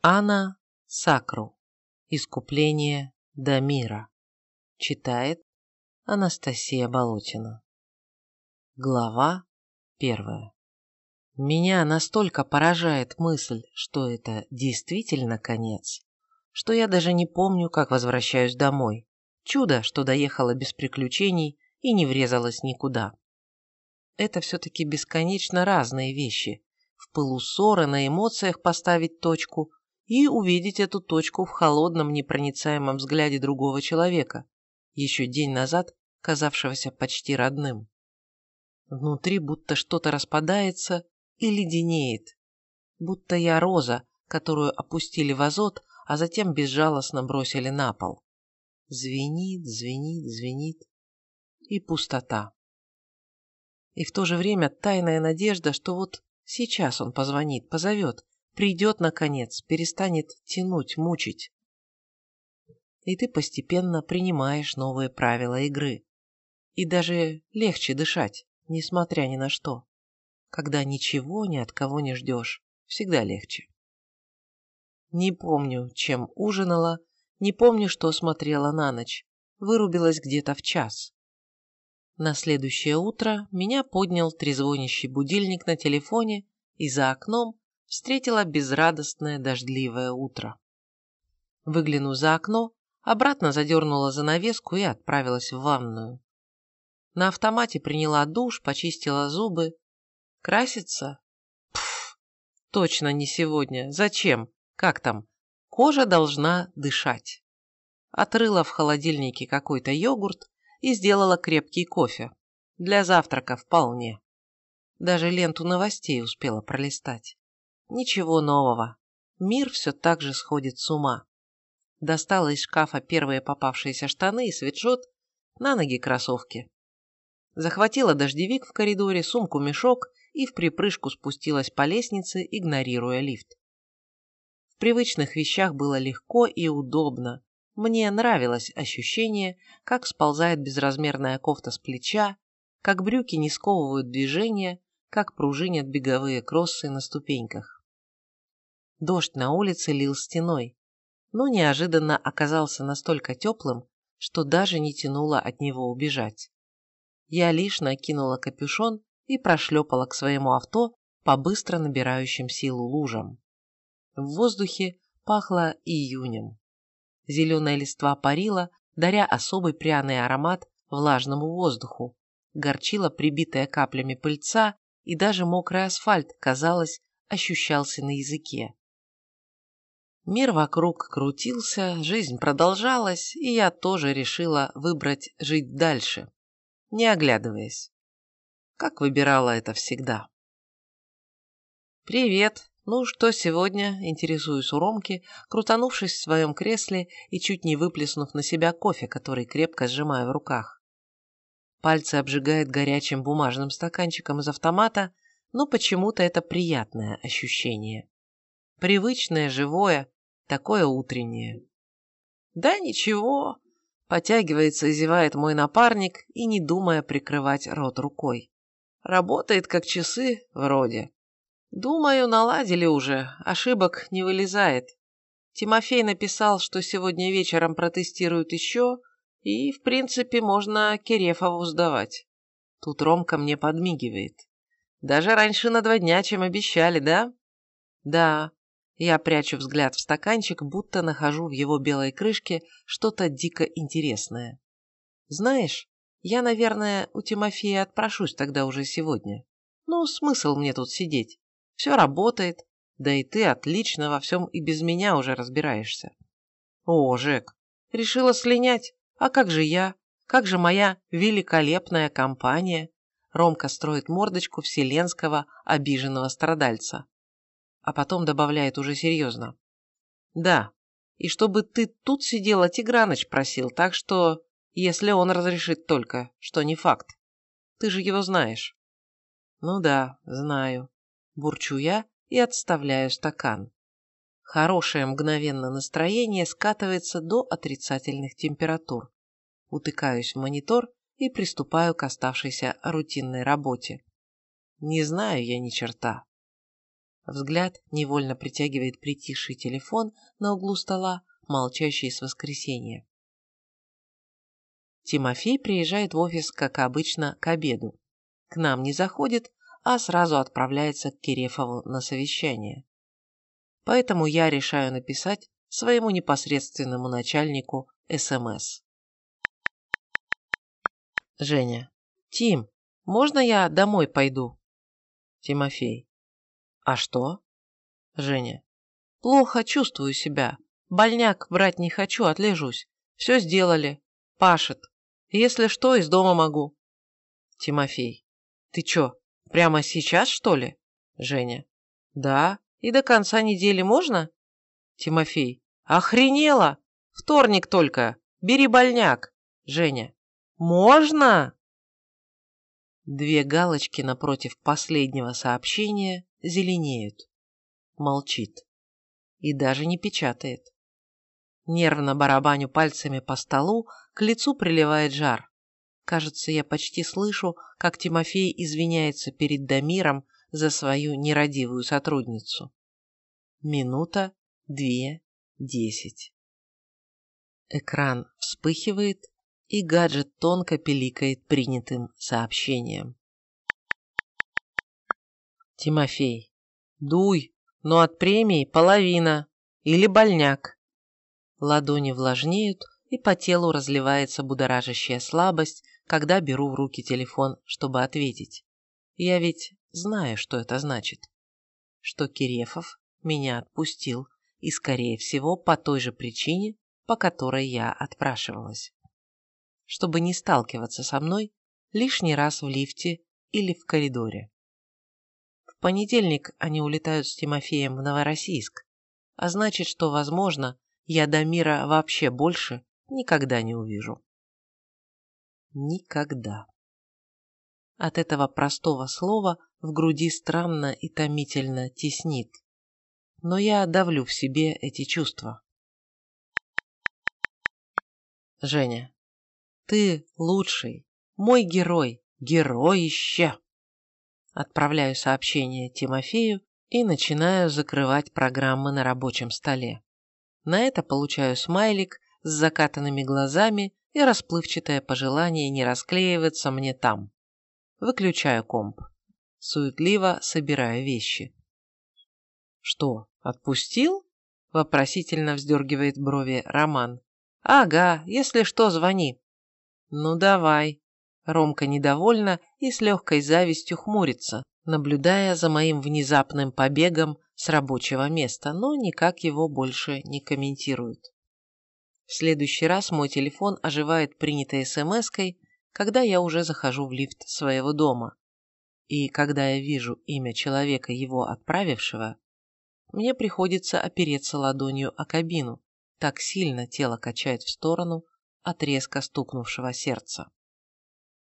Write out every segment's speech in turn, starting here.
Анна Сакру. Искупление до мира. Читает Анастасия Болотина. Глава первая. Меня настолько поражает мысль, что это действительно конец, что я даже не помню, как возвращаюсь домой. Чудо, что доехала без приключений и не врезалась никуда. Это все-таки бесконечно разные вещи. В пылу ссоры на эмоциях поставить точку и увидеть эту точку в холодном непроницаемом взгляде другого человека, еще день назад казавшегося почти родным. Внутри будто что-то распадается и леденеет, будто я роза, которую опустили в азот, а затем безжалостно бросили на пол. Звенит, звенит, звенит. И пустота. И в то же время тайная надежда, что вот сейчас он позвонит, позовет, придет наконец, перестанет тянуть, мучить. И ты постепенно принимаешь новые правила игры. И даже легче дышать, несмотря ни на что. Когда ничего ни от кого не ждешь, всегда легче. Не помню, чем ужинала, не помню, что смотрела на ночь. Вырубилась где-то в час. На следующее утро меня поднял трезвонящий будильник на телефоне, и за окном встретила безрадостное дождливое утро. Выглянув за окно, обратно задернула занавеску и отправилась в ванную. На автомате приняла душ, почистила зубы. Краситься? Пф, точно не сегодня. Зачем? Как там? Кожа должна дышать. Отрыла в холодильнике какой-то йогурт и сделала крепкий кофе. Для завтрака вполне. Даже ленту новостей успела пролистать. Ничего нового. Мир все так же сходит с ума. Достала из шкафа первые попавшиеся штаны и свитшот, на ноги кроссовки. Захватила дождевик в коридоре, сумку-мешок и в припрыжку спустилась по лестнице, игнорируя лифт. В привычных вещах было легко и удобно. Мне нравилось ощущение, как сползает безразмерная кофта с плеча, как брюки не сковывают движения, как пружинят беговые кроссы на ступеньках. Дождь на улице лил стеной, но неожиданно оказался настолько теплым, что даже не тянуло от него убежать. Я лишь накинула капюшон и прошлепала к своему авто по быстро набирающим силу лужам. В воздухе пахло июнем. Зеленая листва парила, даря особый пряный аромат влажному воздуху. Горчила прибитая каплями пыльца, и даже мокрый асфальт, казалось, ощущался на языке. Мир вокруг крутился, жизнь продолжалась, и я тоже решила выбрать жить дальше, не оглядываясь. Как выбирала это всегда. «Привет! Ну что сегодня?» – интересуюсь у Ромки, крутанувшись в своем кресле и чуть не выплеснув на себя кофе, который крепко сжимаю в руках. Пальцы обжигает горячим бумажным стаканчиком из автомата, но почему-то это приятное ощущение. Привычное, живое, такое утреннее. Да ничего, потягивается и зевает мой напарник и не думая прикрывать рот рукой. Работает как часы вроде. Думаю, наладили уже, ошибок не вылезает. Тимофей написал, что сегодня вечером протестируют еще, и, в принципе, можно Керефову сдавать. Тут Ромка мне подмигивает. Даже раньше на два дня, чем обещали, да? Да, я прячу взгляд в стаканчик, будто нахожу в его белой крышке что-то дико интересное. Знаешь, я, наверное, у Тимофея отпрошусь тогда уже сегодня. Ну, смысл мне тут сидеть? Все работает, да и ты отлично во всем и без меня уже разбираешься. О, Жек, решила слинять? А как же я? Как же моя великолепная компания? Ромка строит мордочку вселенского обиженного страдальца а потом добавляет уже серьезно. Да, и чтобы ты тут сидела, Тиграныч просил, так что, если он разрешит только, что не факт. Ты же его знаешь. Ну да, знаю. Бурчу я и отставляю стакан. Хорошее мгновенно настроение скатывается до отрицательных температур. Утыкаюсь в монитор и приступаю к оставшейся рутинной работе. Не знаю я ни черта. Взгляд невольно притягивает притихший телефон на углу стола, молчащий с воскресенья. Тимофей приезжает в офис, как обычно, к обеду. К нам не заходит, а сразу отправляется к Кирефову на совещание. Поэтому я решаю написать своему непосредственному начальнику СМС. Женя. Тим, можно я домой пойду? Тимофей. А что? Женя. Плохо чувствую себя. Больняк брать не хочу, отлежусь. Все сделали. Пашет. Если что, из дома могу. Тимофей. Ты чё, прямо сейчас, что ли? Женя. Да. И до конца недели можно? Тимофей. Охренела! Вторник только. Бери больняк. Женя. Можно? Две галочки напротив последнего сообщения зеленеют. Молчит. И даже не печатает. Нервно барабаню пальцами по столу, к лицу приливает жар. Кажется, я почти слышу, как Тимофей извиняется перед Дамиром за свою нерадивую сотрудницу. Минута, две, десять. Экран вспыхивает, и гаджет тонко пиликает принятым сообщением. Тимофей. Дуй, но от премии половина. Или больняк. Ладони влажнеют, и по телу разливается будоражащая слабость, когда беру в руки телефон, чтобы ответить. Я ведь знаю, что это значит. Что Кирефов меня отпустил, и, скорее всего, по той же причине, по которой я отпрашивалась чтобы не сталкиваться со мной лишний раз в лифте или в коридоре. Понедельник они улетают с Тимофеем в Новороссийск, а значит, что, возможно, я до мира вообще больше никогда не увижу. Никогда. От этого простого слова в груди странно и томительно теснит. Но я давлю в себе эти чувства. Женя. Ты лучший, мой герой, героище. Отправляю сообщение Тимофею и начинаю закрывать программы на рабочем столе. На это получаю смайлик с закатанными глазами и расплывчатое пожелание не расклеиваться мне там. Выключаю комп. Суетливо собираю вещи. «Что, отпустил?» – вопросительно вздергивает брови Роман. «Ага, если что, звони. «Ну давай». Ромка недовольна и с легкой завистью хмурится, наблюдая за моим внезапным побегом с рабочего места, но никак его больше не комментирует. В следующий раз мой телефон оживает принятой смс-кой, когда я уже захожу в лифт своего дома. И когда я вижу имя человека, его отправившего, мне приходится опереться ладонью о кабину, так сильно тело качает в сторону, от резко стукнувшего сердца.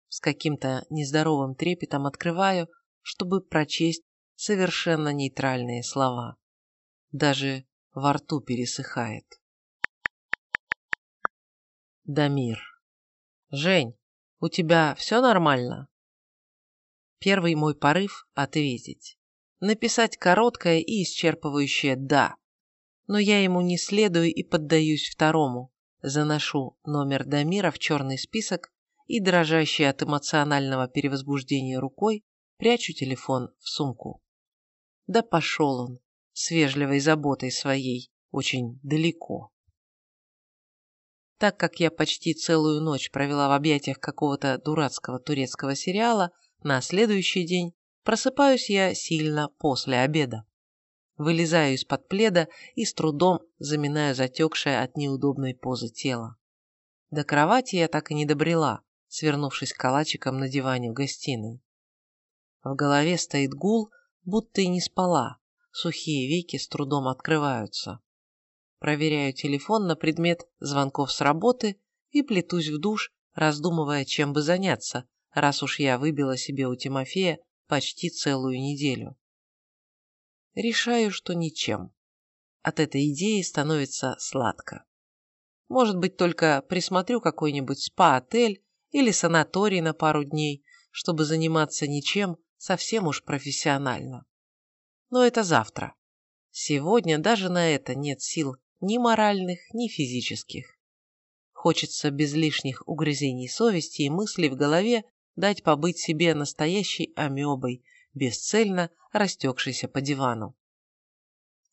С каким-то нездоровым трепетом открываю, чтобы прочесть совершенно нейтральные слова. Даже во рту пересыхает. Дамир. Жень, у тебя все нормально? Первый мой порыв – ответить. Написать короткое и исчерпывающее «да». Но я ему не следую и поддаюсь второму, Заношу номер Дамира в черный список и, дрожащей от эмоционального перевозбуждения рукой, прячу телефон в сумку. Да пошел он, с вежливой заботой своей, очень далеко. Так как я почти целую ночь провела в объятиях какого-то дурацкого турецкого сериала, на следующий день просыпаюсь я сильно после обеда. Вылезаю из-под пледа и с трудом заминаю затекшее от неудобной позы тело. До кровати я так и не добрела, свернувшись калачиком на диване в гостиной. В голове стоит гул, будто и не спала, сухие веки с трудом открываются. Проверяю телефон на предмет звонков с работы и плетусь в душ, раздумывая, чем бы заняться, раз уж я выбила себе у Тимофея почти целую неделю решаю, что ничем. От этой идеи становится сладко. Может быть, только присмотрю какой-нибудь спа-отель или санаторий на пару дней, чтобы заниматься ничем совсем уж профессионально. Но это завтра. Сегодня даже на это нет сил ни моральных, ни физических. Хочется без лишних угрызений совести и мыслей в голове дать побыть себе настоящей амебой, бесцельно растекшейся по дивану.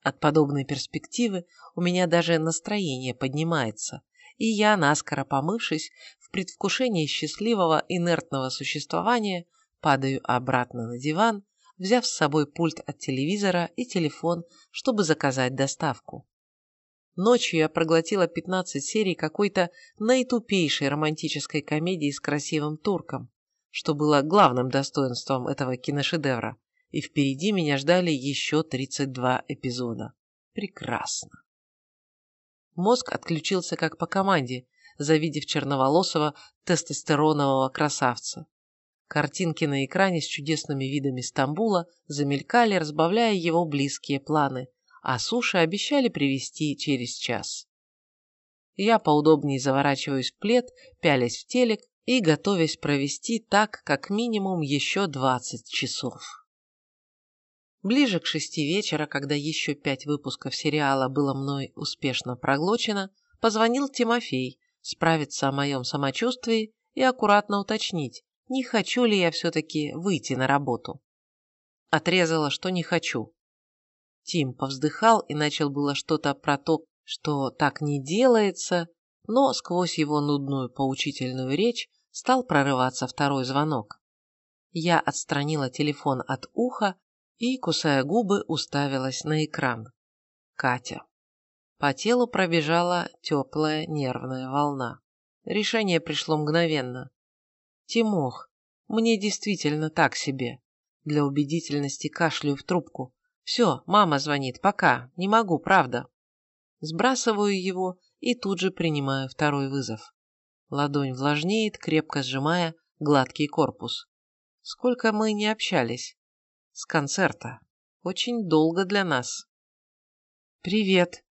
От подобной перспективы у меня даже настроение поднимается, и я, наскоро помывшись, предвкушении счастливого инертного существования, падаю обратно на диван, взяв с собой пульт от телевизора и телефон, чтобы заказать доставку. Ночью я проглотила 15 серий какой-то наитупейшей романтической комедии с красивым турком, что было главным достоинством этого киношедевра, и впереди меня ждали еще 32 эпизода. Прекрасно. Мозг отключился как по команде, завидев черноволосого тестостеронового красавца. Картинки на экране с чудесными видами Стамбула замелькали, разбавляя его близкие планы, а суши обещали привезти через час. Я поудобнее заворачиваюсь в плед, пялясь в телек и готовясь провести так как минимум еще 20 часов. Ближе к шести вечера, когда еще пять выпусков сериала было мной успешно проглочено, позвонил Тимофей справиться о моем самочувствии и аккуратно уточнить, не хочу ли я все-таки выйти на работу. Отрезала, что не хочу. Тим повздыхал и начал было что-то про то, что так не делается, но сквозь его нудную поучительную речь стал прорываться второй звонок. Я отстранила телефон от уха и, кусая губы, уставилась на экран. Катя. По телу пробежала теплая нервная волна. Решение пришло мгновенно. Тимох, мне действительно так себе. Для убедительности кашляю в трубку. Все, мама звонит, пока, не могу, правда. Сбрасываю его и тут же принимаю второй вызов. Ладонь влажнеет, крепко сжимая гладкий корпус. Сколько мы не общались. С концерта. Очень долго для нас. «Привет!»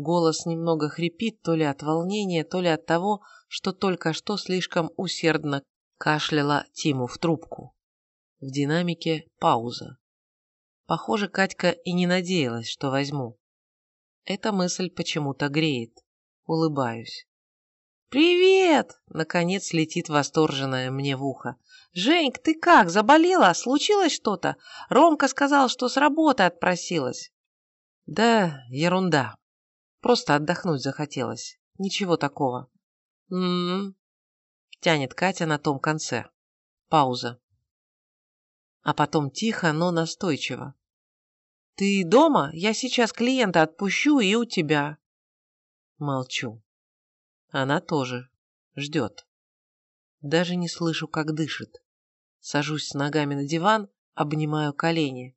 Голос немного хрипит то ли от волнения, то ли от того, что только что слишком усердно кашляла Тиму в трубку. В динамике пауза. Похоже, Катька и не надеялась, что возьму. Эта мысль почему-то греет. Улыбаюсь. «Привет!» — наконец летит восторженная мне в ухо. «Женьк, ты как, заболела? Случилось что-то? Ромка сказал, что с работы отпросилась». «Да, ерунда. Просто отдохнуть захотелось. Ничего такого». «М-м-м», тянет Катя на том конце. Пауза. А потом тихо, но настойчиво. «Ты дома? Я сейчас клиента отпущу и у тебя». Молчу. Она тоже. Ждет. Даже не слышу, как дышит. Сажусь с ногами на диван, обнимаю колени.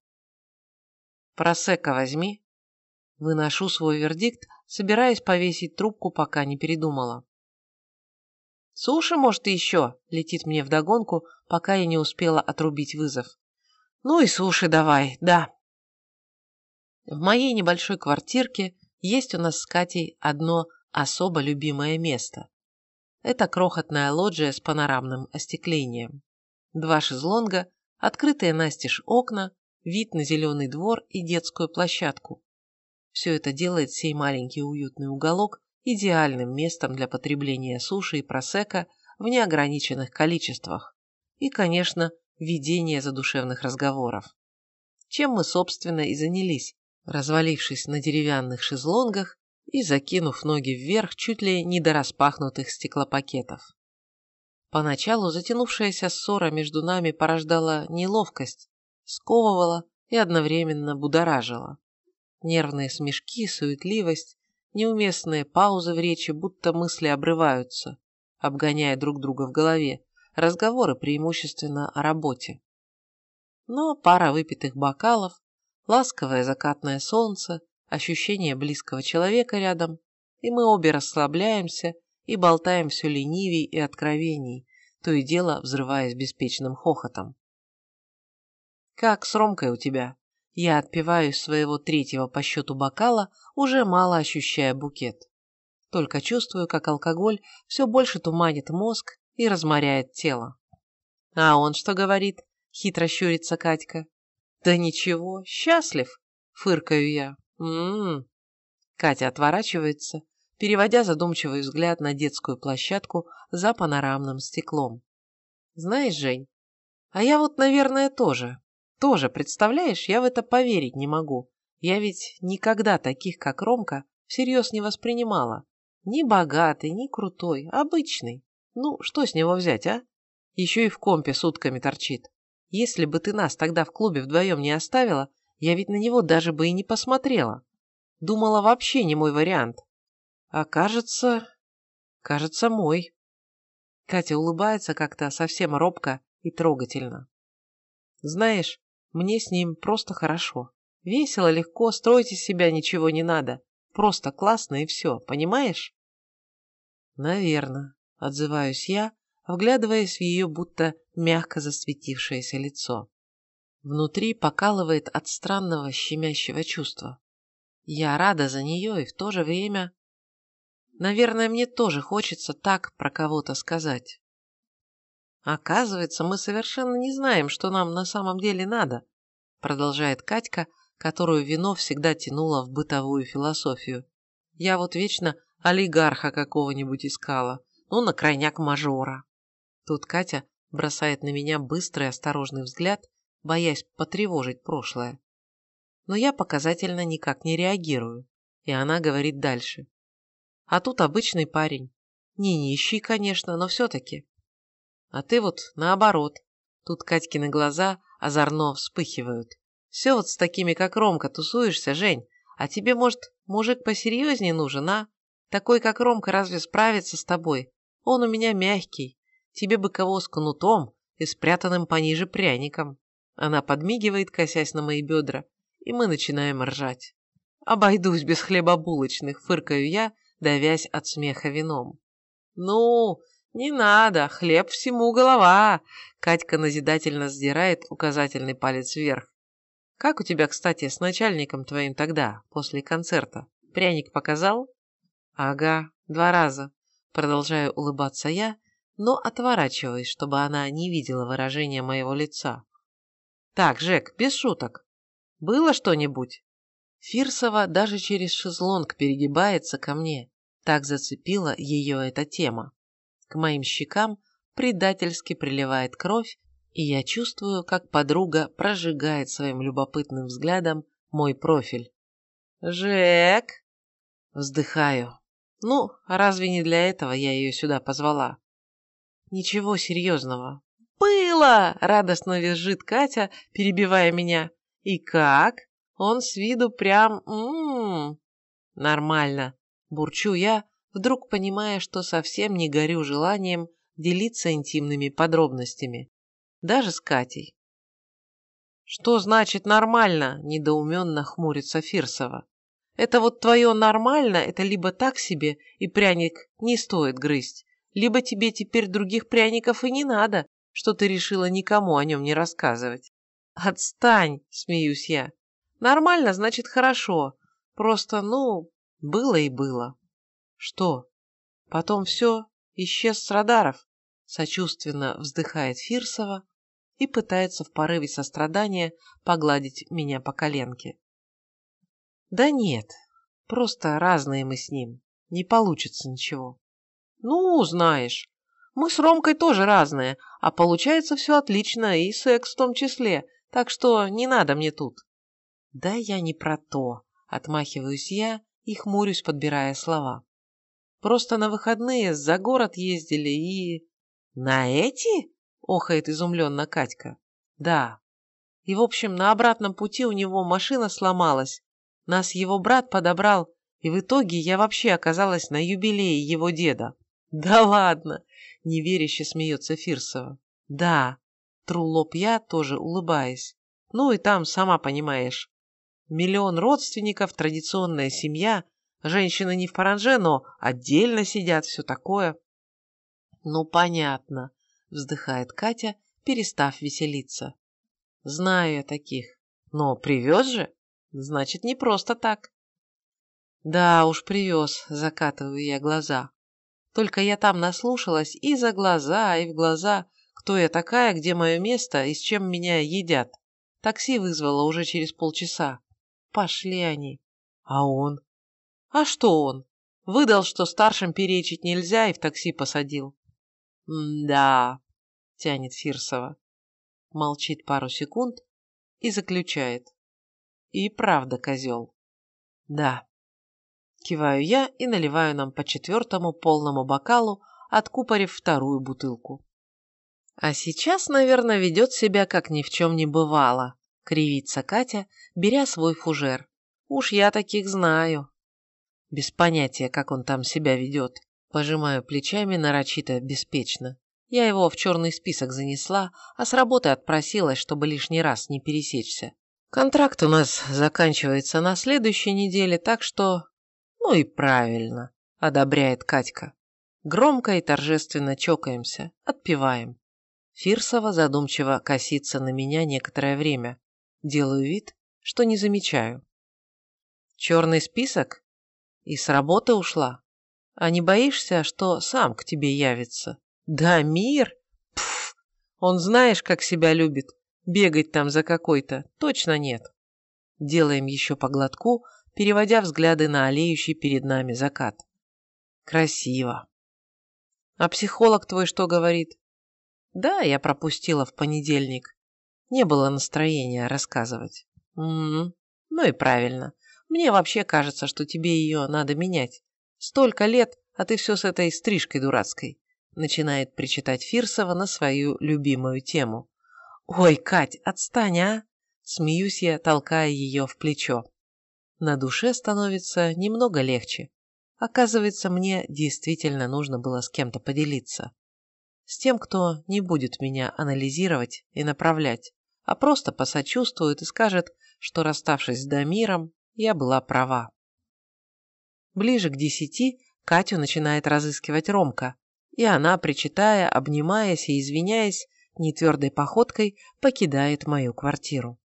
«Просека возьми». Выношу свой вердикт, собираясь повесить трубку, пока не передумала. «Суши, может, и еще?» — летит мне вдогонку, пока я не успела отрубить вызов. «Ну и суши давай, да». В моей небольшой квартирке есть у нас с Катей одно особо любимое место. Это крохотная лоджия с панорамным остеклением. Два шезлонга, открытые настежь окна, вид на зеленый двор и детскую площадку. Все это делает сей маленький уютный уголок идеальным местом для потребления суши и просека в неограниченных количествах. И, конечно, ведения задушевных разговоров. Чем мы, собственно, и занялись, развалившись на деревянных шезлонгах и закинув ноги вверх чуть ли не до распахнутых стеклопакетов. Поначалу затянувшаяся ссора между нами порождала неловкость, сковывала и одновременно будоражила. Нервные смешки, суетливость, неуместные паузы в речи, будто мысли обрываются, обгоняя друг друга в голове, разговоры преимущественно о работе. Но пара выпитых бокалов, ласковое закатное солнце, ощущение близкого человека рядом, и мы обе расслабляемся и болтаем все ленивей и откровений, то и дело взрываясь беспечным хохотом. «Как с Ромкой у тебя?» Я отпиваю своего третьего по счету бокала, уже мало ощущая букет. Только чувствую, как алкоголь все больше туманит мозг и разморяет тело. «А он что говорит?» — хитро щурится Катька. Да ничего, счастлив, фыркаю я. М-м. Катя отворачивается, переводя задумчивый взгляд на детскую площадку за панорамным стеклом. Знаешь, Жень, а я вот, наверное, тоже. Тоже, представляешь, я в это поверить не могу. Я ведь никогда таких, как Ромка, всерьез не воспринимала. Ни богатый, ни крутой, обычный. Ну, что с него взять, а? Еще и в компе сутками торчит. Если бы ты нас тогда в клубе вдвоем не оставила, я ведь на него даже бы и не посмотрела. Думала, вообще не мой вариант. А кажется... кажется, мой. Катя улыбается как-то совсем робко и трогательно. Знаешь, мне с ним просто хорошо. Весело, легко, строить из себя ничего не надо. Просто классно и все, понимаешь? Наверно, отзываюсь я, вглядываясь в ее будто мягко засветившееся лицо. Внутри покалывает от странного щемящего чувства. Я рада за нее и в то же время... Наверное, мне тоже хочется так про кого-то сказать. Оказывается, мы совершенно не знаем, что нам на самом деле надо, продолжает Катька, которую вино всегда тянуло в бытовую философию. Я вот вечно олигарха какого-нибудь искала, ну, на крайняк мажора. Тут Катя бросает на меня быстрый осторожный взгляд, боясь потревожить прошлое. Но я показательно никак не реагирую, и она говорит дальше. А тут обычный парень. Не нищий, конечно, но все-таки. А ты вот наоборот. Тут Катькины глаза озорно вспыхивают. Все вот с такими, как Ромка, тусуешься, Жень. А тебе, может, мужик посерьезнее нужен, а? Такой, как Ромка, разве справится с тобой? Он у меня мягкий. Тебе бы кого с кнутом и спрятанным пониже пряником. Она подмигивает, косясь на мои бедра, и мы начинаем ржать. Обойдусь без хлебобулочных, фыркаю я, давясь от смеха вином. «Ну, не надо, хлеб всему голова!» Катька назидательно сдирает указательный палец вверх. «Как у тебя, кстати, с начальником твоим тогда, после концерта? Пряник показал?» «Ага, два раза». Продолжаю улыбаться я, но отворачиваюсь, чтобы она не видела выражения моего лица. «Так, Жек, без шуток. Было что-нибудь?» Фирсова даже через шезлонг перегибается ко мне. Так зацепила ее эта тема. К моим щекам предательски приливает кровь, и я чувствую, как подруга прожигает своим любопытным взглядом мой профиль. «Жек!» Вздыхаю. Ну, разве не для этого я ее сюда позвала? Ничего серьезного. «Было!» — радостно визжит Катя, перебивая меня. «И как? Он с виду прям... М -м -м. Нормально. Бурчу я, вдруг понимая, что совсем не горю желанием делиться интимными подробностями даже с Катей. «Что значит нормально?» – недоуменно хмурится Фирсова. «Это вот твое нормально, это либо так себе, и пряник не стоит грызть, либо тебе теперь других пряников и не надо, что ты решила никому о нем не рассказывать». «Отстань!» – смеюсь я. «Нормально, значит, хорошо. Просто, ну, было и было». «Что? Потом все, исчез с радаров?» Сочувственно вздыхает Фирсова, и пытается в порыве сострадания погладить меня по коленке. Да нет, просто разные мы с ним, не получится ничего. Ну, знаешь, мы с Ромкой тоже разные, а получается все отлично, и секс в том числе, так что не надо мне тут. Да я не про то, отмахиваюсь я и хмурюсь, подбирая слова. Просто на выходные за город ездили и... На эти? охает изумленно Катька. Да. И, в общем, на обратном пути у него машина сломалась. Нас его брат подобрал, и в итоге я вообще оказалась на юбилее его деда. Да ладно, неверяще смеется Фирсова. Да, тру лоб я, тоже улыбаясь. Ну и там, сама понимаешь, миллион родственников, традиционная семья, женщины не в паранже, но отдельно сидят, все такое. Ну, понятно вздыхает Катя, перестав веселиться. Знаю я таких. Но привез же? Значит, не просто так. Да уж, привез, закатываю я глаза. Только я там наслушалась и за глаза, и в глаза, кто я такая, где мое место и с чем меня едят. Такси вызвала уже через полчаса. Пошли они. А он? А что он? Выдал, что старшим перечить нельзя, и в такси посадил. «Да», — тянет Фирсова. Молчит пару секунд и заключает. И правда козел. Да. Киваю я и наливаю нам по четвертому полному бокалу, откупорив вторую бутылку. А сейчас, наверное, ведет себя, как ни в чем не бывало, кривится Катя, беря свой фужер. Уж я таких знаю. Без понятия, как он там себя ведет. Пожимаю плечами нарочито беспечно. Я его в черный список занесла, а с работы отпросилась, чтобы лишний раз не пересечься. Контракт у нас заканчивается на следующей неделе, так что... Ну и правильно, одобряет Катька. Громко и торжественно чокаемся, отпиваем. Фирсова задумчиво косится на меня некоторое время. Делаю вид, что не замечаю. Черный список? И с работы ушла? А не боишься, что сам к тебе явится? Да, мир? Пф, он знаешь, как себя любит. Бегать там за какой-то точно нет. Делаем еще по глотку, переводя взгляды на олеющий перед нами закат. Красиво. А психолог твой что говорит? Да, я пропустила в понедельник. Не было настроения рассказывать. М -м -м. Ну и правильно. Мне вообще кажется, что тебе ее надо менять. Столько лет, а ты все с этой стрижкой дурацкой. Начинает причитать Фирсова на свою любимую тему. Ой, Кать, отстань, а? Смеюсь я, толкая ее в плечо. На душе становится немного легче. Оказывается, мне действительно нужно было с кем-то поделиться. С тем, кто не будет меня анализировать и направлять, а просто посочувствует и скажет, что, расставшись с Дамиром, я была права. Ближе к десяти Катю начинает разыскивать Ромка, и она, причитая, обнимаясь и извиняясь, нетвердой походкой покидает мою квартиру.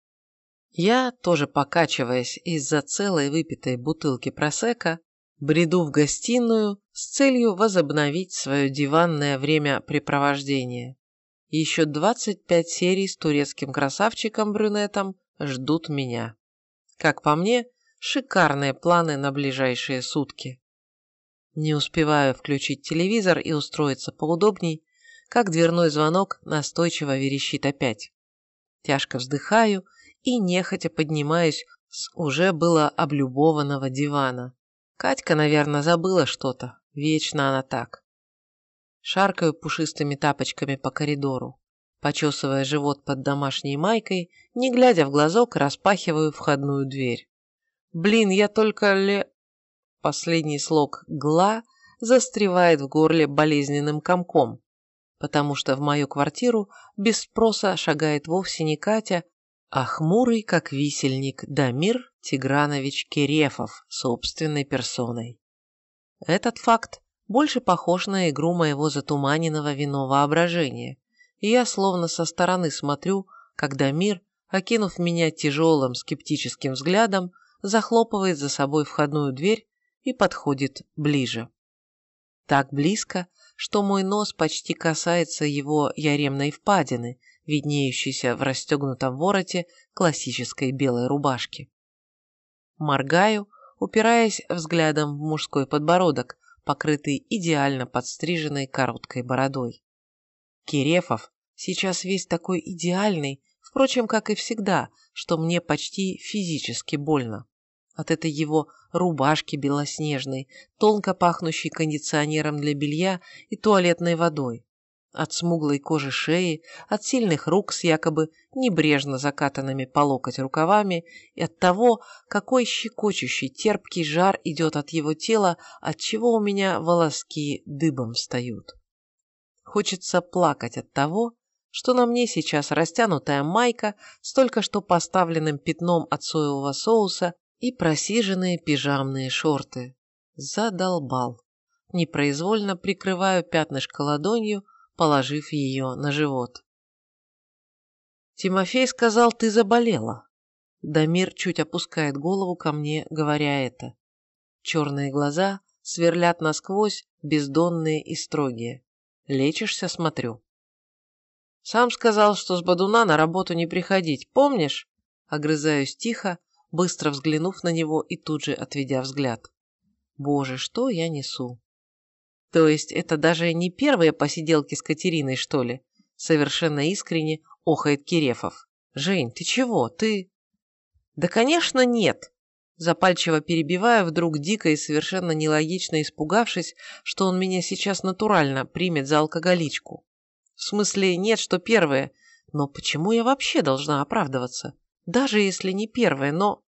Я, тоже покачиваясь из-за целой выпитой бутылки просека, бреду в гостиную с целью возобновить свое диванное времяпрепровождение. Еще 25 серий с турецким красавчиком-брюнетом ждут меня. Как по мне, шикарные планы на ближайшие сутки. Не успеваю включить телевизор и устроиться поудобней, как дверной звонок настойчиво верещит опять. Тяжко вздыхаю и нехотя поднимаюсь с уже было облюбованного дивана. Катька, наверное, забыла что-то. Вечно она так. Шаркаю пушистыми тапочками по коридору. Почесывая живот под домашней майкой, не глядя в глазок, распахиваю входную дверь. Блин, я только ле... Последний слог «гла» застревает в горле болезненным комком, потому что в мою квартиру без спроса шагает вовсе не Катя, а хмурый, как висельник, Дамир Тигранович Керефов собственной персоной. Этот факт больше похож на игру моего затуманенного вино воображения, и я словно со стороны смотрю, когда мир, окинув меня тяжелым скептическим взглядом, захлопывает за собой входную дверь и подходит ближе. Так близко, что мой нос почти касается его яремной впадины, виднеющейся в расстегнутом вороте классической белой рубашки. Моргаю, упираясь взглядом в мужской подбородок, покрытый идеально подстриженной короткой бородой. Кирефов сейчас весь такой идеальный, впрочем, как и всегда, что мне почти физически больно от этой его рубашки белоснежной, тонко пахнущей кондиционером для белья и туалетной водой, от смуглой кожи шеи, от сильных рук с якобы небрежно закатанными по локоть рукавами и от того, какой щекочущий терпкий жар идет от его тела, от чего у меня волоски дыбом встают. Хочется плакать от того, что на мне сейчас растянутая майка с только что поставленным пятном от соевого соуса и просиженные пижамные шорты. Задолбал. Непроизвольно прикрываю пятнышко ладонью, положив ее на живот. Тимофей сказал, ты заболела. Дамир чуть опускает голову ко мне, говоря это. Черные глаза сверлят насквозь, бездонные и строгие. Лечишься, смотрю. Сам сказал, что с Бадуна на работу не приходить, помнишь? Огрызаюсь тихо, быстро взглянув на него и тут же отведя взгляд. Боже, что я несу? То есть это даже не первые посиделки с Катериной, что ли? Совершенно искренне охает Кирефов. Жень, ты чего? Ты... Да, конечно, нет. Запальчиво перебивая, вдруг дико и совершенно нелогично испугавшись, что он меня сейчас натурально примет за алкоголичку. В смысле, нет, что первое. Но почему я вообще должна оправдываться? Даже если не первое, но...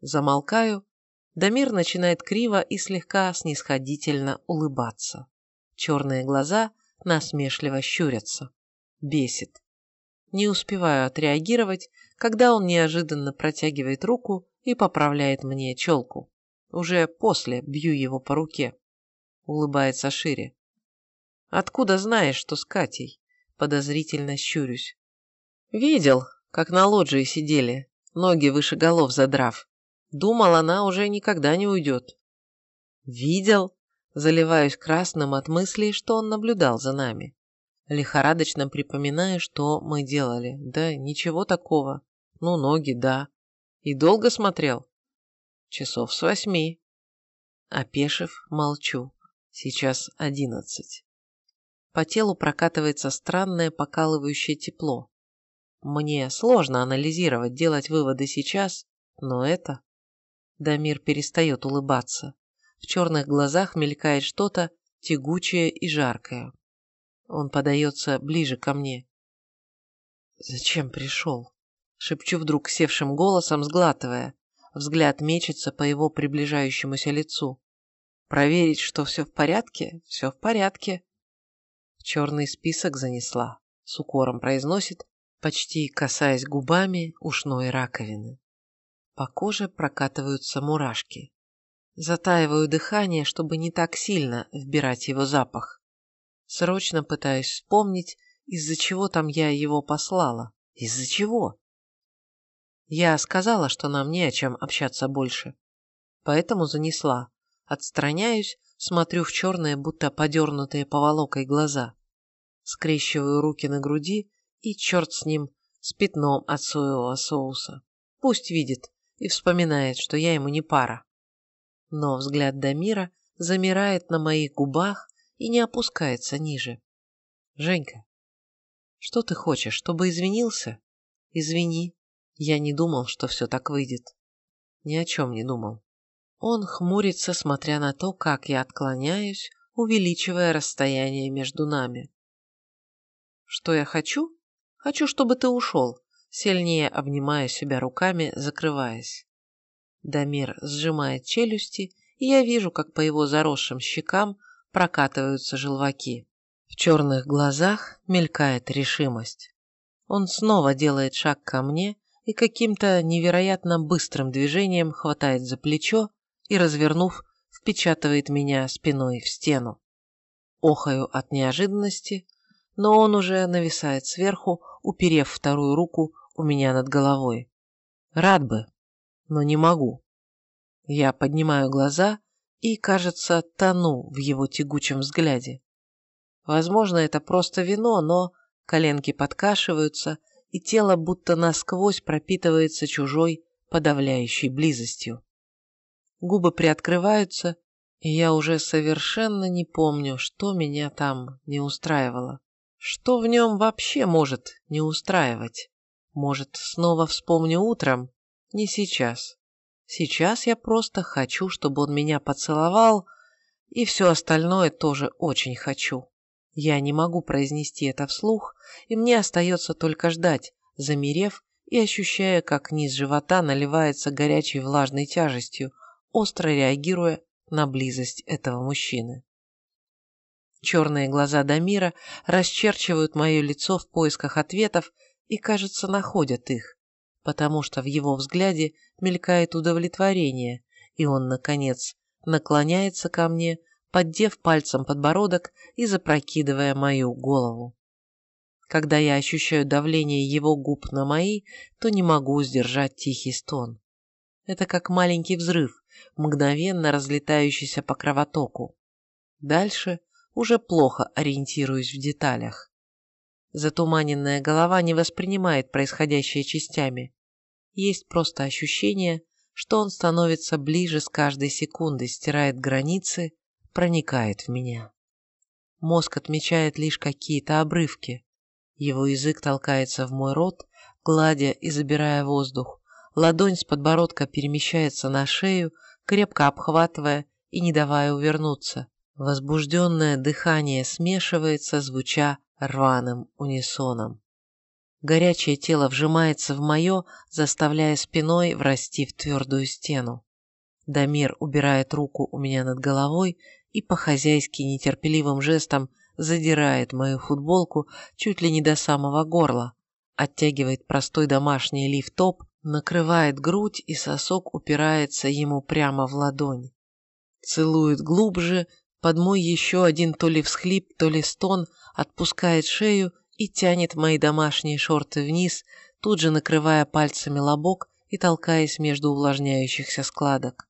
Замолкаю, Дамир начинает криво и слегка снисходительно улыбаться. Черные глаза насмешливо щурятся. Бесит. Не успеваю отреагировать, когда он неожиданно протягивает руку и поправляет мне челку. Уже после бью его по руке. Улыбается шире. «Откуда знаешь, что с Катей?» Подозрительно щурюсь. «Видел, как на лоджии сидели, ноги выше голов задрав. Думал, она уже никогда не уйдет. Видел, заливаюсь красным от мысли, что он наблюдал за нами. Лихорадочно припоминаю, что мы делали. Да ничего такого. Ну, ноги, да. И долго смотрел? Часов с восьми. Опешив, молчу. Сейчас одиннадцать. По телу прокатывается странное покалывающее тепло. Мне сложно анализировать, делать выводы сейчас, но это... Дамир перестает улыбаться. В черных глазах мелькает что-то тягучее и жаркое. Он подается ближе ко мне. «Зачем пришел?» Шепчу вдруг севшим голосом, сглатывая. Взгляд мечется по его приближающемуся лицу. «Проверить, что все в порядке? Все в порядке». Черный список занесла. С укором произносит, почти касаясь губами ушной раковины. По коже прокатываются мурашки. Затаиваю дыхание, чтобы не так сильно вбирать его запах. Срочно пытаюсь вспомнить, из-за чего там я его послала. Из-за чего? Я сказала, что нам не о чем общаться больше. Поэтому занесла. Отстраняюсь, смотрю в черные, будто подернутые поволокой глаза. Скрещиваю руки на груди и, черт с ним, с пятном от соевого соуса. Пусть видит, и вспоминает, что я ему не пара. Но взгляд Дамира замирает на моих губах и не опускается ниже. «Женька, что ты хочешь, чтобы извинился?» «Извини, я не думал, что все так выйдет. Ни о чем не думал». Он хмурится, смотря на то, как я отклоняюсь, увеличивая расстояние между нами. «Что я хочу? Хочу, чтобы ты ушел сильнее обнимая себя руками, закрываясь. Дамир сжимает челюсти, и я вижу, как по его заросшим щекам прокатываются желваки. В черных глазах мелькает решимость. Он снова делает шаг ко мне и каким-то невероятно быстрым движением хватает за плечо и, развернув, впечатывает меня спиной в стену. Охаю от неожиданности, но он уже нависает сверху, уперев вторую руку у меня над головой. Рад бы, но не могу. Я поднимаю глаза и, кажется, тону в его тягучем взгляде. Возможно, это просто вино, но коленки подкашиваются, и тело будто насквозь пропитывается чужой, подавляющей близостью. Губы приоткрываются, и я уже совершенно не помню, что меня там не устраивало. Что в нем вообще может не устраивать? Может, снова вспомню утром? Не сейчас. Сейчас я просто хочу, чтобы он меня поцеловал, и все остальное тоже очень хочу. Я не могу произнести это вслух, и мне остается только ждать, замерев и ощущая, как низ живота наливается горячей влажной тяжестью, остро реагируя на близость этого мужчины. Черные глаза Дамира расчерчивают мое лицо в поисках ответов, и, кажется, находят их, потому что в его взгляде мелькает удовлетворение, и он, наконец, наклоняется ко мне, поддев пальцем подбородок и запрокидывая мою голову. Когда я ощущаю давление его губ на мои, то не могу сдержать тихий стон. Это как маленький взрыв, мгновенно разлетающийся по кровотоку. Дальше уже плохо ориентируюсь в деталях. Затуманенная голова не воспринимает происходящее частями. Есть просто ощущение, что он становится ближе с каждой секундой, стирает границы, проникает в меня. Мозг отмечает лишь какие-то обрывки. Его язык толкается в мой рот, гладя и забирая воздух. Ладонь с подбородка перемещается на шею, крепко обхватывая и не давая увернуться. Возбужденное дыхание смешивается, звуча рваным унисоном. Горячее тело вжимается в мое, заставляя спиной врасти в твердую стену. Дамир убирает руку у меня над головой и по-хозяйски нетерпеливым жестом задирает мою футболку чуть ли не до самого горла, оттягивает простой домашний лиф-топ, накрывает грудь и сосок упирается ему прямо в ладонь. Целует глубже, под мой еще один то ли всхлип, то ли стон, отпускает шею и тянет мои домашние шорты вниз, тут же накрывая пальцами лобок и толкаясь между увлажняющихся складок.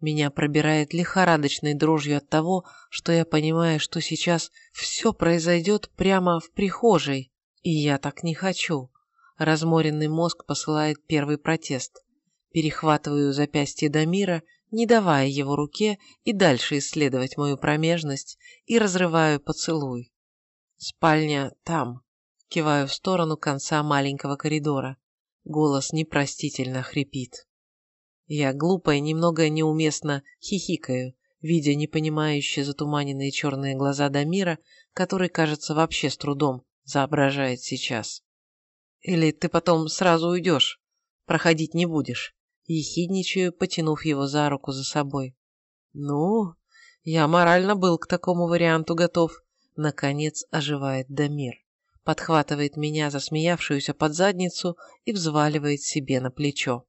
Меня пробирает лихорадочной дрожью от того, что я понимаю, что сейчас все произойдет прямо в прихожей, и я так не хочу. Разморенный мозг посылает первый протест. Перехватываю запястье Дамира, не давая его руке и дальше исследовать мою промежность, и разрываю поцелуй. Спальня там. Киваю в сторону конца маленького коридора. Голос непростительно хрипит. Я глупо и немного неуместно хихикаю, видя непонимающие затуманенные черные глаза Дамира, который, кажется, вообще с трудом соображает сейчас. Или ты потом сразу уйдешь, проходить не будешь, ехидничаю, потянув его за руку за собой. Ну, я морально был к такому варианту готов. Наконец оживает Дамир, подхватывает меня, засмеявшуюся под задницу, и взваливает себе на плечо.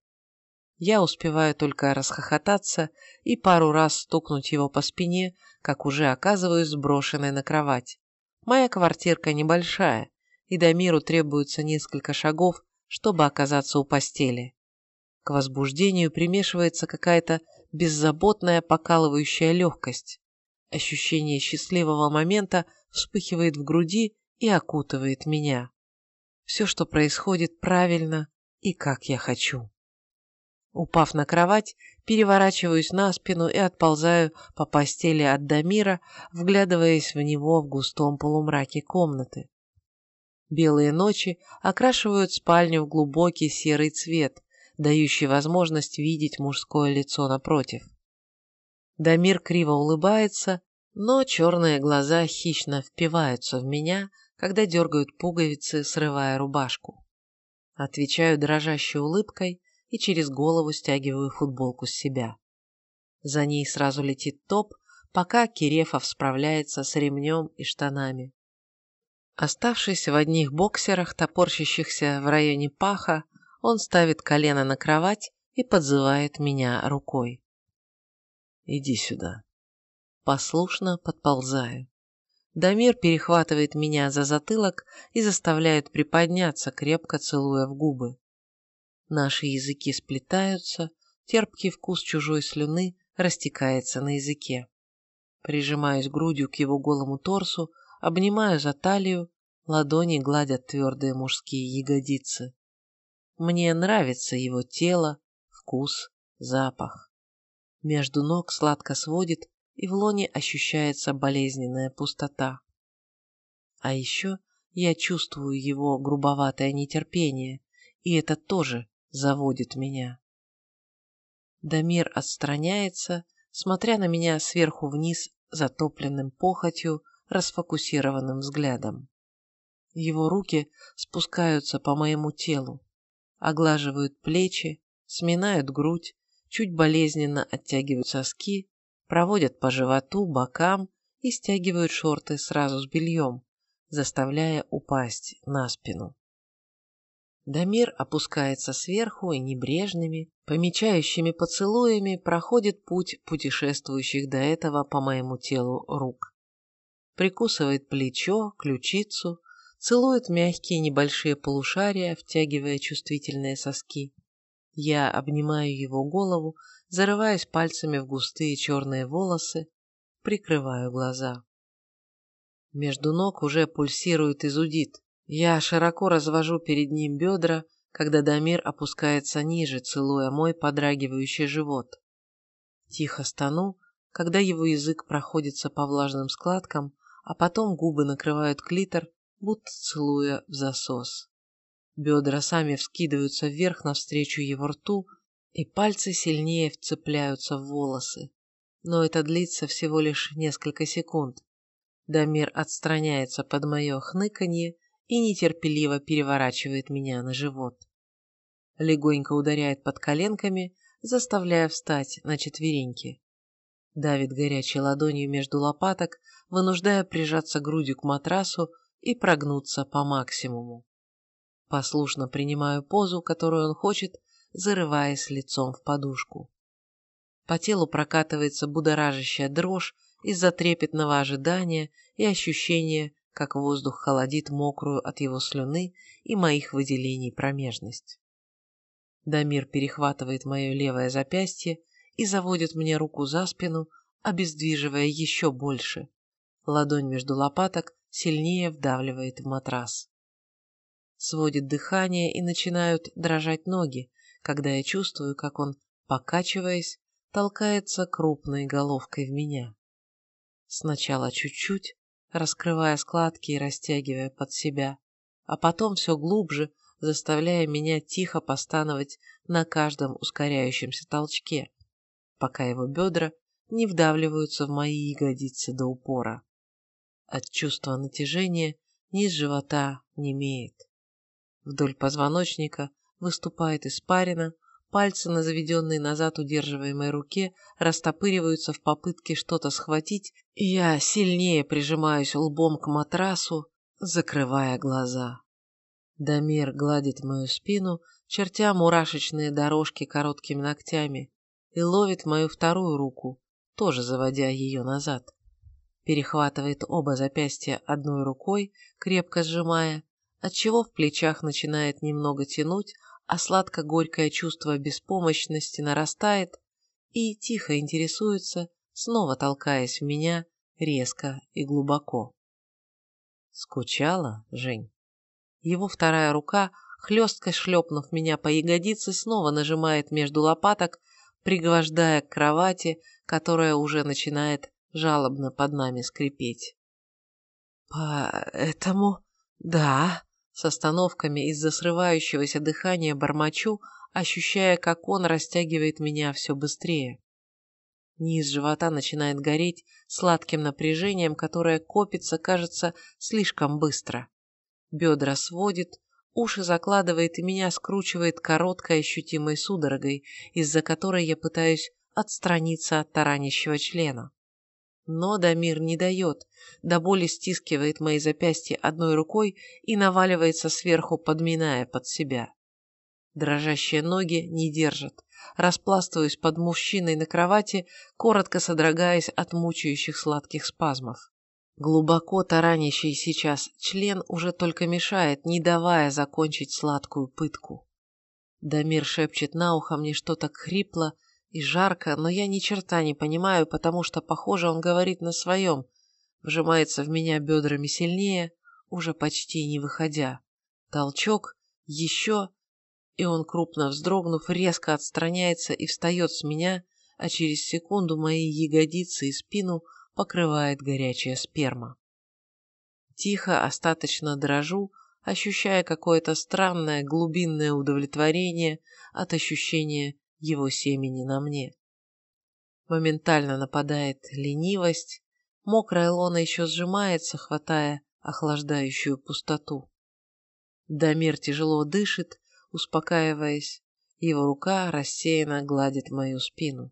Я успеваю только расхохотаться и пару раз стукнуть его по спине, как уже оказываюсь сброшенной на кровать. Моя квартирка небольшая, и Дамиру требуется несколько шагов, чтобы оказаться у постели. К возбуждению примешивается какая-то беззаботная покалывающая легкость. Ощущение счастливого момента вспыхивает в груди и окутывает меня. Все, что происходит, правильно и как я хочу. Упав на кровать, переворачиваюсь на спину и отползаю по постели от Дамира, вглядываясь в него в густом полумраке комнаты. Белые ночи окрашивают спальню в глубокий серый цвет, дающий возможность видеть мужское лицо напротив. Дамир криво улыбается, но черные глаза хищно впиваются в меня, когда дергают пуговицы, срывая рубашку. Отвечаю дрожащей улыбкой, и через голову стягиваю футболку с себя. За ней сразу летит топ, пока Кирефов справляется с ремнем и штанами. Оставшись в одних боксерах, топорщащихся в районе паха, он ставит колено на кровать и подзывает меня рукой. «Иди сюда». Послушно подползаю. Дамир перехватывает меня за затылок и заставляет приподняться, крепко целуя в губы. Наши языки сплетаются, терпкий вкус чужой слюны растекается на языке. Прижимаюсь грудью к его голому торсу, обнимаю за талию, ладони гладят твердые мужские ягодицы. Мне нравится его тело, вкус, запах. Между ног сладко сводит, и в лоне ощущается болезненная пустота. А еще я чувствую его грубоватое нетерпение, и это тоже заводит меня. Дамир отстраняется, смотря на меня сверху вниз затопленным похотью, расфокусированным взглядом. Его руки спускаются по моему телу, оглаживают плечи, сминают грудь, чуть болезненно оттягивают соски, проводят по животу, бокам и стягивают шорты сразу с бельем, заставляя упасть на спину. Дамир опускается сверху и небрежными, помечающими поцелуями проходит путь путешествующих до этого по моему телу рук. Прикусывает плечо, ключицу, целует мягкие небольшие полушария, втягивая чувствительные соски. Я обнимаю его голову, зарываясь пальцами в густые черные волосы, прикрываю глаза. Между ног уже пульсирует и. Я широко развожу перед ним бедра, когда Дамир опускается ниже, целуя мой подрагивающий живот. Тихо стану, когда его язык проходится по влажным складкам, а потом губы накрывают клитор, будто целуя в засос. Бедра сами вскидываются вверх навстречу его рту, и пальцы сильнее вцепляются в волосы. Но это длится всего лишь несколько секунд. Дамир отстраняется под мое хныканье и нетерпеливо переворачивает меня на живот. Легонько ударяет под коленками, заставляя встать на четвереньки. Давит горячей ладонью между лопаток, вынуждая прижаться грудью к матрасу и прогнуться по максимуму. Послушно принимаю позу, которую он хочет, зарываясь лицом в подушку. По телу прокатывается будоражащая дрожь из-за трепетного ожидания и ощущения, как воздух холодит мокрую от его слюны и моих выделений промежность. Дамир перехватывает мое левое запястье и заводит мне руку за спину, обездвиживая еще больше. Ладонь между лопаток сильнее вдавливает в матрас. Сводит дыхание и начинают дрожать ноги, когда я чувствую, как он, покачиваясь, толкается крупной головкой в меня. Сначала чуть-чуть, раскрывая складки и растягивая под себя, а потом все глубже, заставляя меня тихо постановать на каждом ускоряющемся толчке, пока его бедра не вдавливаются в мои ягодицы до упора. От чувства натяжения низ живота немеет. Вдоль позвоночника выступает испарина, пальцы на заведенной назад удерживаемой руке растопыриваются в попытке что-то схватить, и я сильнее прижимаюсь лбом к матрасу, закрывая глаза. Дамир гладит мою спину, чертя мурашечные дорожки короткими ногтями, и ловит мою вторую руку, тоже заводя ее назад. Перехватывает оба запястья одной рукой, крепко сжимая, отчего в плечах начинает немного тянуть, а сладко-горькое чувство беспомощности нарастает и тихо интересуется, снова толкаясь в меня резко и глубоко. Скучала, Жень? Его вторая рука, хлестко шлепнув меня по ягодице, снова нажимает между лопаток, пригвождая к кровати, которая уже начинает жалобно под нами скрипеть. «Поэтому... да...» С остановками из-за срывающегося дыхания бормочу, ощущая, как он растягивает меня все быстрее. Низ живота начинает гореть сладким напряжением, которое копится, кажется, слишком быстро. Бедра сводит, уши закладывает и меня скручивает короткой ощутимой судорогой, из-за которой я пытаюсь отстраниться от таранящего члена. Но Дамир не дает, до боли стискивает мои запястья одной рукой и наваливается сверху, подминая под себя. Дрожащие ноги не держат. Распластываюсь под мужчиной на кровати, коротко содрогаясь от мучающих сладких спазмов. Глубоко таранящий сейчас член уже только мешает, не давая закончить сладкую пытку. Дамир шепчет на ухо мне что-то хрипло и жарко, но я ни черта не понимаю, потому что, похоже, он говорит на своем, вжимается в меня бедрами сильнее, уже почти не выходя. Толчок, еще, и он, крупно вздрогнув, резко отстраняется и встает с меня, а через секунду мои ягодицы и спину покрывает горячая сперма. Тихо, остаточно дрожу, ощущая какое-то странное глубинное удовлетворение от ощущения его семени на мне. Моментально нападает ленивость, мокрая лона еще сжимается, хватая охлаждающую пустоту. Дамир тяжело дышит, успокаиваясь, его рука рассеянно гладит мою спину.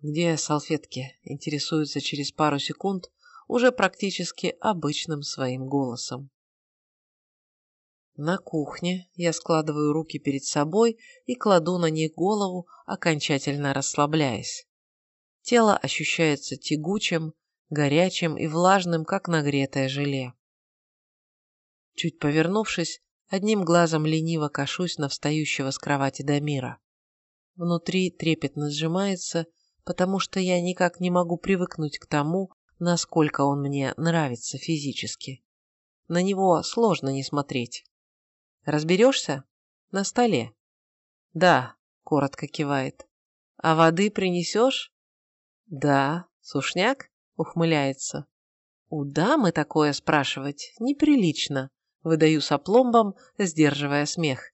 «Где салфетки?» – интересуется через пару секунд уже практически обычным своим голосом. На кухне я складываю руки перед собой и кладу на них голову, окончательно расслабляясь. Тело ощущается тягучим, горячим и влажным, как нагретое желе. Чуть повернувшись, одним глазом лениво кашусь на встающего с кровати Дамира. Внутри трепетно сжимается, потому что я никак не могу привыкнуть к тому, насколько он мне нравится физически. На него сложно не смотреть. Разберешься? На столе. Да, коротко кивает. А воды принесешь? Да. Сушняк? Ухмыляется. У дамы такое спрашивать неприлично. Выдаю с опломбом, сдерживая смех.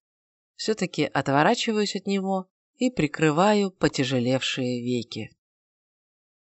Все-таки отворачиваюсь от него и прикрываю потяжелевшие веки.